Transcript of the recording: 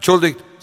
entschuldigt,